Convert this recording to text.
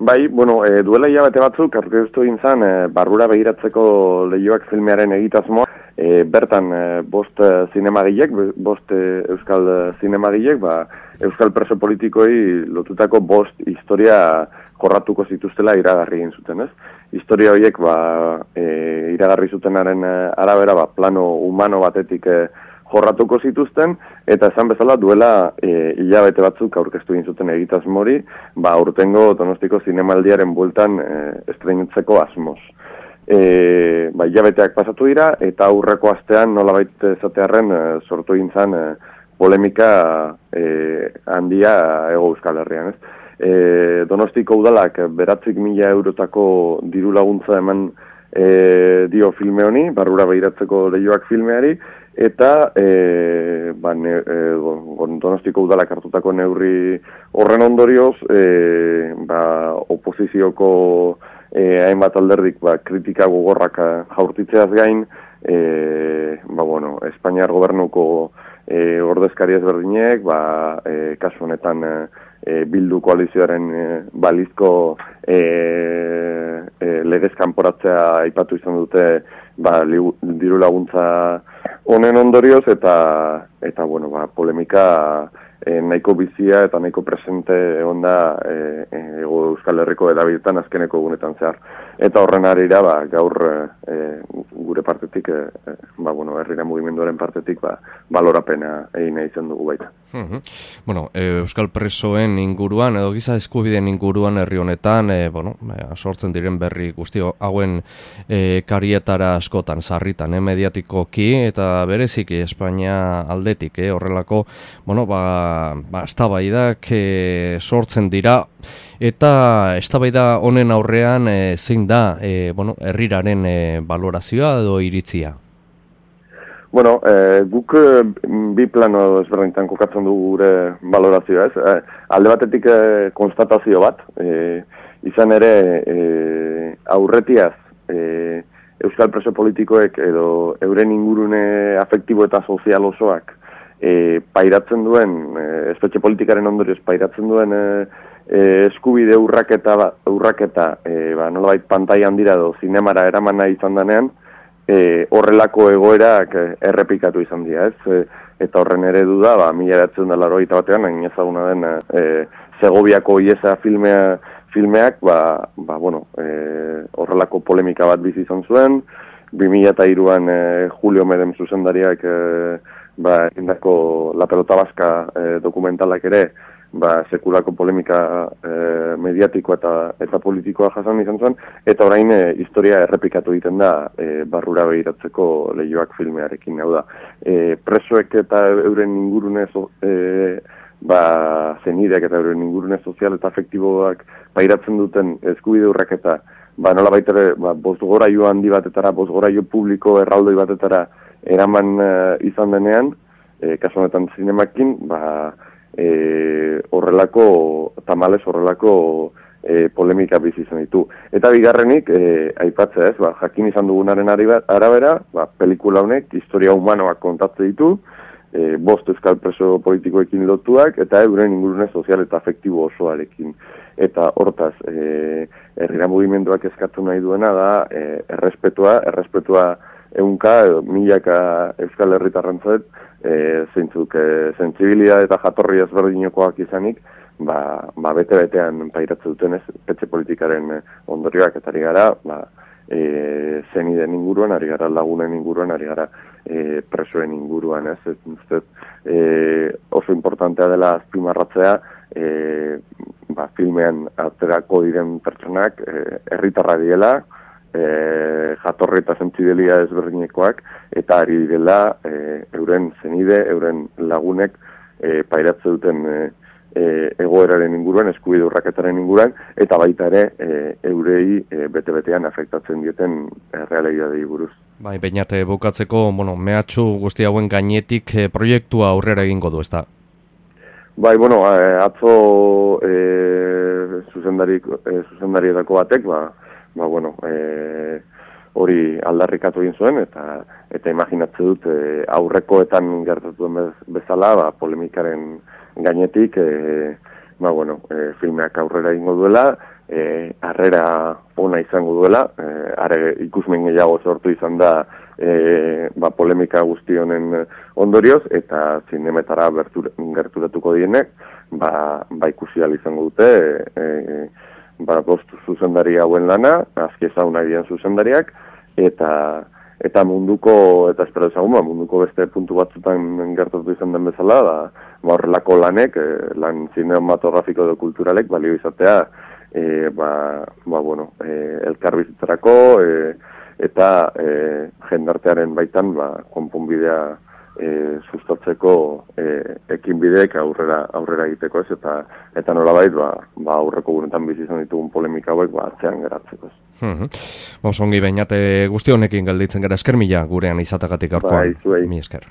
Bai, bueno, e, duela hilabete batzuk, aurkeztu gintzen, e, barrura behiratzeko lehioak filmearen egitazmoa, e, bertan e, bost e, zinemagilek, bost e, euskal zinemagilek, ba, euskal preso politikoi lotutako bost historia jorratuko zituztela iragarri egin zuten, ez? Historia horiek, ba, e, iragarri zutenaren arabera, ba, plano humano batetik e, jorratuko zituzten, eta esan bezala duela e, hilabete batzuk aurkeztu egin zuten egitaz mori, ba urtengo donostiko zinemaldiaren bueltan e, estrenutzeko asmoz. E, ba, hilabeteak pasatu dira, eta aurreko astean nola baita esatearen e, sortu egin e, polemika e, handia ego euskal herrian, ez? E, donostiko udalak beratzik mila eurotako diru laguntza eman e, dio filme honi, barrura behiratzeko lehioak filmeari, eta e, ba, ne, e, donostiko udalak hartutako neurri horren ondorioz, e, ba, oposizioko e, hainbat alderdik ba, kritika gogorrak jaurtitzeaz gain, e, ba, bueno, Espainiar gobernuko e, ordezkari ezberdinek, ba, e, kasu honetan e, bildu koalizioaren e, balizko e, e, legez kanporatzea aipatu izan dute ba, diru laguntza honen ondorioz eta eta bueno, ba, polemika e, nahiko bizia eta nahiko presente onda e, e, Euskal Herriko edabidetan azkeneko egunetan zehar. Eta horren arira, ba, gaur e, gure partetik, e, ba, bueno, herrira mugimenduaren partetik, ba, balorapena egin izan dugu baita. Bueno, Euskal Presoen inguruan, edo giza eskubideen inguruan herri honetan, e, bueno, sortzen diren berri guztio hauen e, karietara askotan, sarritan, e, mediatikoki, eta bereziki Espainia aldetik, e, horrelako, bueno, ba, ba, estabaidak e, sortzen dira eta eztabaida honen aurrean e, zein da e, bueno, herriraren e, valorazioa edo iritzia? Bueno, e, guk bi plano ezberdintan kokatzen dugu gure valorazioa, ez? E, alde batetik e, konstatazio bat, e, izan ere e, aurretiaz e, Euskal preso politikoek edo euren ingurune afektibo eta sozial osoak e, pairatzen duen, e, espetxe politikaren ondorioz pairatzen duen e, e, eskubide urraketa, ba, urraketa e, ba, nolabait pantai handira do zinemara eraman nahi izan denean, e, horrelako egoerak e, errepikatu izan dira, ez? E, eta horren ere du da, ba, mila eratzen da laro batean, hain ezaguna den, e, Segobiako iesa filmea, filmeak, ba, ba, bueno, e, horrelako polemika bat bizi izan zuen, 2002an e, Julio Medem zuzendariak e, ba, indako La Pelota Baska e, dokumentalak ere, ba, sekulako polemika e, mediatiko eta eta politikoa jasan izan zuen, eta orain e, historia errepikatu egiten da e, barrura behiratzeko lehioak filmearekin, hau da. E, presoek eta euren ingurune e, ba, zenideak eta euren ingurune sozial eta afektiboak pairatzen duten eskubide urrak eta ba, nola baitere, ba, bost gora handi batetara, bost gora publiko erraldoi batetara, eraman uh, izan denean, e, kasu honetan zinemakin, ba, e, horrelako, tamales horrelako e, polemika bizi izan ditu. Eta bigarrenik, e, aipatzea ez, ba, jakin izan dugunaren arabera, ba, pelikula honek, historia humanoak kontatze ditu, e, bost euskal preso politikoekin lotuak, eta euren ingurune sozial eta afektibo osoarekin. Eta hortaz, e, herrira mugimenduak eskatu nahi duena da, e, errespetua, errespetua, eunka, milaka euskal herritarrentzat, e, zeintzuk, e, zentzibilia eta jatorri ezberdinokoak izanik, ba, ba bete-betean pairatzen duten ez, petxe politikaren e, ondorioak. Eta ari gara, ba, e, zeniden inguruan, ari gara lagunen inguruan, ari gara e, presoen inguruan, ez, ez, e, oso importantea dela azpimarratzea, e, ba, filmean atzerako diren pertsonak, e, erritarra diela, e, jatorri eta zentzidelia ezberdinekoak, eta ari dela e, euren zenide, euren lagunek e, pairatze duten e, e, egoeraren inguruan, eskubide urraketaren inguruan, eta baita ere e, eurei e, bete-betean afektatzen dieten e, realia buruz. Bai, bainate bukatzeko, bueno, mehatxu guzti hauen gainetik e, proiektua aurrera egingo du, ezta? Bai, bueno, atzo e, zuzendari, e, zuzendarietako batek, ba, ba, bueno, e, hori aldarrikatu egin zuen, eta eta imaginatze dut e, aurrekoetan gertatu bezala, ba, polemikaren gainetik, e, ba, bueno, e, filmeak aurrera ingo duela, e, arrera ona izango duela, e, are ikusmen gehiago sortu izan da e, ba, polemika guzti honen ondorioz, eta zinemetara gerturatuko dienek, ba, ba ikusi izango dute, e, ba, bost zuzendari hauen lana, azki ezagun nahi zuzendariak, eta eta munduko, eta espero ezagun, ba, munduko beste puntu batzutan gertatu izan den bezala, da, ba, horrelako lanek, e, lan cinematografiko edo kulturalek, balio izatea, e, ba, ba, bueno, e, elkar bizitzarako e, eta e, jendartearen baitan ba, konponbidea e, sustatzeko e, ekin bideek aurrera, aurrera egiteko ez eta eta nolabait ba, ba aurreko guretan bizi izan ditugun polemika hauek ba atzean geratzeko ez. Mhm. Ba, ongi bainate guzti honekin galditzen gara esker mila gurean izatagatik gaurkoan. Bai, Mi esker.